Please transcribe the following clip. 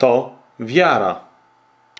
to wiara.